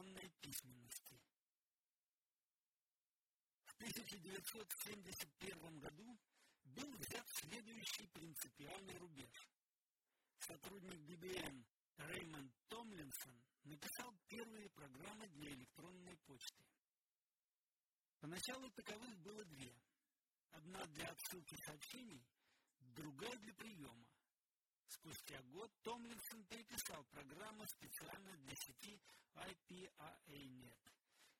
электронной письменности. В 1971 году был взят следующий принципиальный рубеж. Сотрудник BBM Реймонд Томлинсон написал первые программы для электронной почты. Поначалу таковых было две. Одна для отсылки сообщений, другая для приема. Спустя год Томлинсон переписал программу специально для сети IPAA.net.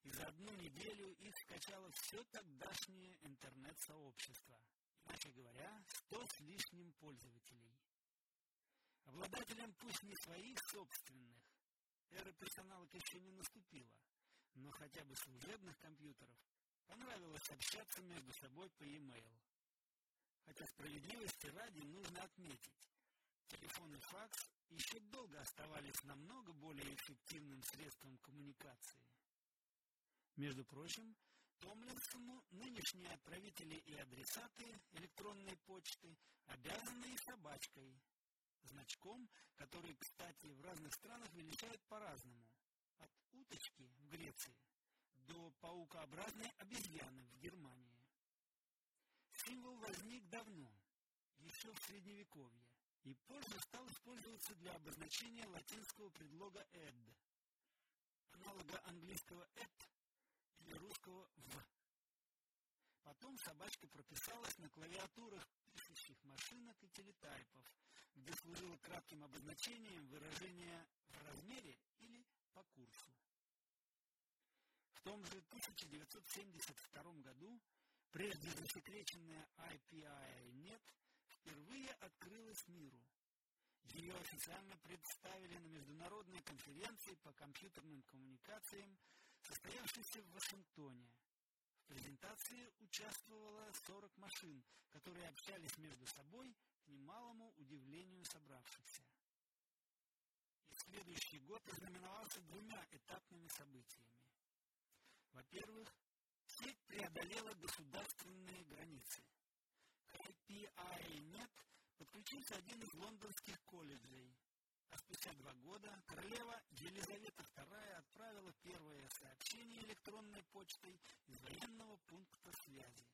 И за одну неделю их скачало все тогдашнее интернет-сообщество. Иначе говоря, сто с лишним пользователей. Обладателям пусть не своих собственных, эра персоналок еще не наступила, но хотя бы служебных компьютеров понравилось общаться между собой по e-mail. Хотя справедливости ради нужно отметить, телефон и факс еще долго оставались намного более эффективным средством коммуникации. Между прочим, Томлинсону нынешние отправители и адресаты электронной почты обязаны и собачкой, значком, который, кстати, в разных странах величают по-разному. От уточки в Греции до паукообразной обезьяны в Германии. Символ возник давно, еще в Средневековье, и позже стал использоваться для обозначения латинского предлога «эд», аналога английского «эт» или русского «в». Потом собачка прописалась на клавиатурах пишущих машинок и телетайпов, где служило кратким обозначением выражения в размере или по курсу. В том же 1972 году прежде засекреченная IPI.net впервые открылась миру. Ее официально представили на международной конференции по компьютерным коммуникациям, состоявшейся в Вашингтоне. В презентации участвовало 40 машин, которые общались между собой к немалому удивлению собравшихся. И следующий год ознаменовался двумя этапными событиями. Во-первых, сеть преодолела государственные границы. К IPI.net подключился один из лондонских колледжей, а спустя два года королева Елизавета II отправила первое сообщение электронной почтой из военного пункта связи.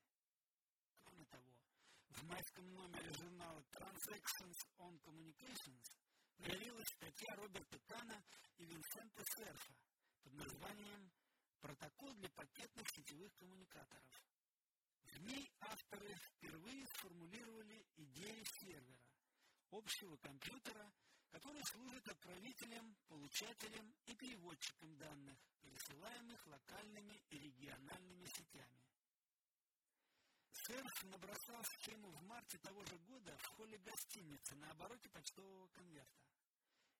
Кроме того, в майском номере журнала Transactions on Communications появилась статья Роберта Кана и Винсента Серфа под названием «Протокол для пакетных сетевых коммуникаторов». В ней авторы впервые сформулировали идею сервера, общего компьютера, который служит отправителем, получателем и переводчиком данных, пересылаемых локальными и региональными сетями. Серф набросал схему в марте того же года в холле гостиницы на обороте почтового конверта.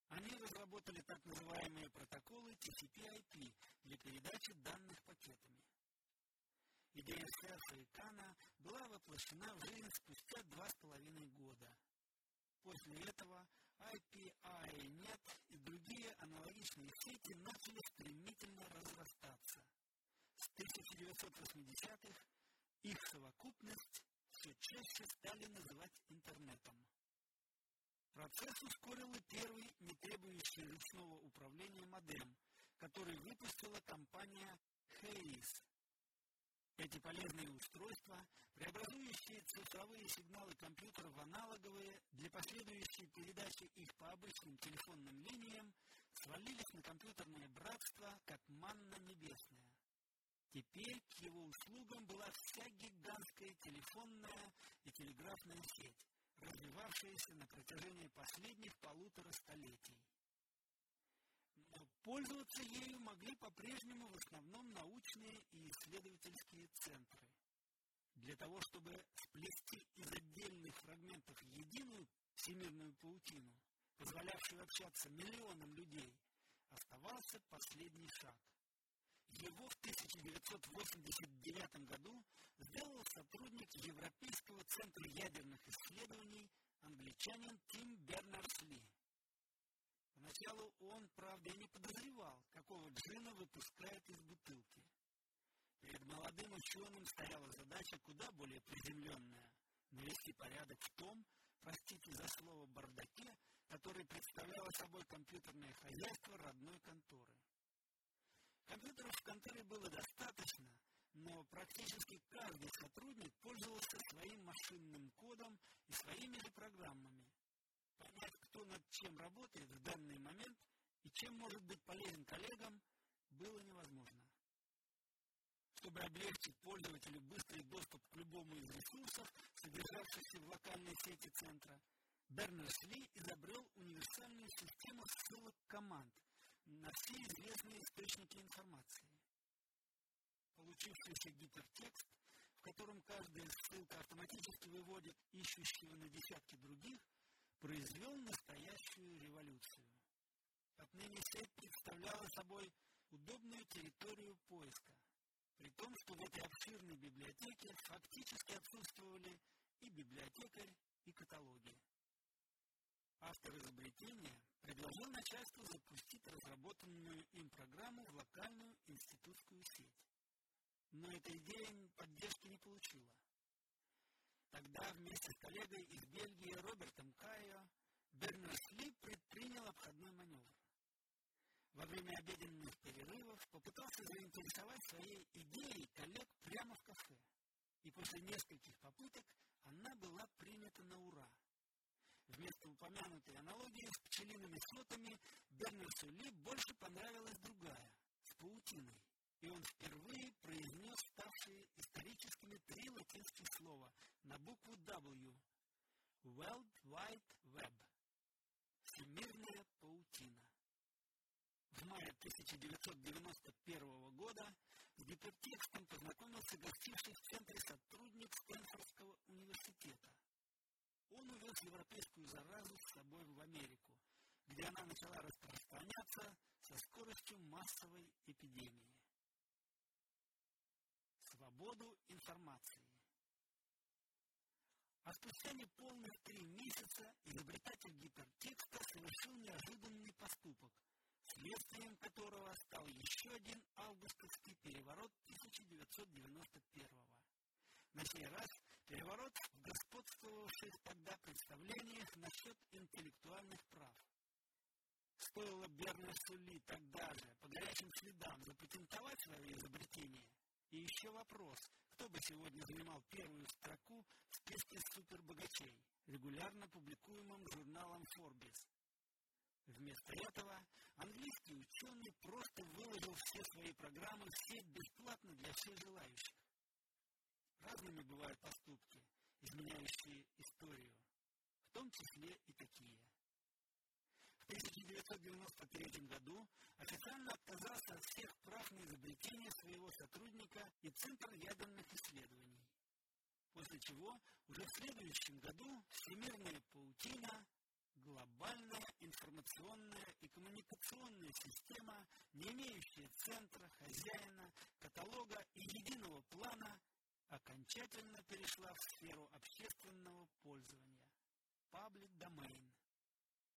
Они разработали так называемые протоколы TCP/IP для передачи данных пакетами. Идея Серфа и Кана была воплощена в жизнь спустя два с половиной года. После этого IPI.net и другие аналогичные сети начали стремительно разрастаться. С 1980-х их совокупность все чаще стали называть интернетом. Процесс ускорил и первый, не требующий ручного управления модем, который выпустила компания Hayes эти полезные устройства, преобразующие цифровые сигналы компьютера в аналоговые для последующей передачи их по обычным телефонным линиям, свалились на компьютерное братство, как манна небесная. Теперь к его услугам была вся гигантская телефонная и телеграфная сеть, развивавшаяся на протяжении последних полутора столетий. Пользоваться ею могли по-прежнему в основном научные и исследовательские центры. Для того, чтобы сплести из отдельных фрагментов единую всемирную паутину, позволявшую общаться миллионам людей, оставался последний шаг. Его в 1989 году сделал сотрудник Европейского центра ядерных исследований англичанин Тим Бернерс-Ли. Поначалу он, правда, не подозревал, какого джина выпускает из бутылки. Перед молодым ученым стояла задача куда более приземленная – навести порядок в том, простите за слово бардаке, который представляло собой компьютерное хозяйство родной конторы. Вскоре было достаточно, но практически каждый сотрудник пользовался своим машинным кодом и своими же программами. Понять, кто над чем работает в данный момент и чем может быть полезен коллегам, было невозможно. Чтобы облегчить пользователю быстрый доступ к любому из ресурсов, содержавшихся в локальной сети центра, Бернерс-Ли изобрел универсальную систему ссылок команд на все известные источники информации. Получившийся гипертекст, в котором каждая ссылка автоматически выводит ищущего на десятки других, произвел настоящую революцию. Отныне сеть представляла собой удобную территорию поиска, при том, что в этой обширной библиотеке фактически отсутствовали и библиотекарь, и каталоги. Автор изобретения предложил начальству запустить разработанную им программу в локальную институтскую сеть. Но эта идея поддержки не получила. Тогда вместе с коллегой из Бельгии Робертом Кайо Бернерс-Ли предпринял обходной маневр. Во время обеденных перерывов попытался заинтересовать своей идеей коллег прямо в кафе. И после нескольких попыток она была принята на ура. Вместо упомянутой аналогии с пчелиными сотами Бернерсу Ли больше понравилась другая, с паутиной. И он впервые произнес ставшие историческими три на букву W. World Wide Web. Всемирная паутина. В мае 1991 года с гипертекстом познакомился гостивший в центре сотрудник Стэнфордского университета. Он увез европейскую заразу с собой в Америку, где она начала распространяться со скоростью массовой эпидемии. Свободу информации. Спустя неполных три месяца изобретатель гипертекста совершил неожиданный поступок, следствием которого стал еще один августовский переворот 1991 -го. На сей раз переворот в господствовавших тогда представлениях насчет интеллектуальных прав. Стоило Бернесу Ли тогда же по горячим следам запатентовать свое изобретение, и еще вопрос, кто бы сегодня занимал первую строку в списке супербогачей, регулярно публикуемым журналом Forbes. Вместо этого английский ученый просто выложил все свои программы в сеть бесплатно для всех желающих. Разными бывают поступки, изменяющие историю, в том числе и такие. В 1993 году официально отказался от всех прав на изобретение своего сотрудника и Центр ядерных исследований. После чего уже в следующем году всемирная паутина, глобальная информационная и коммуникационная система, не имеющая центра, хозяина, каталога и единого плана, окончательно перешла в сферу общественного пользования – domain –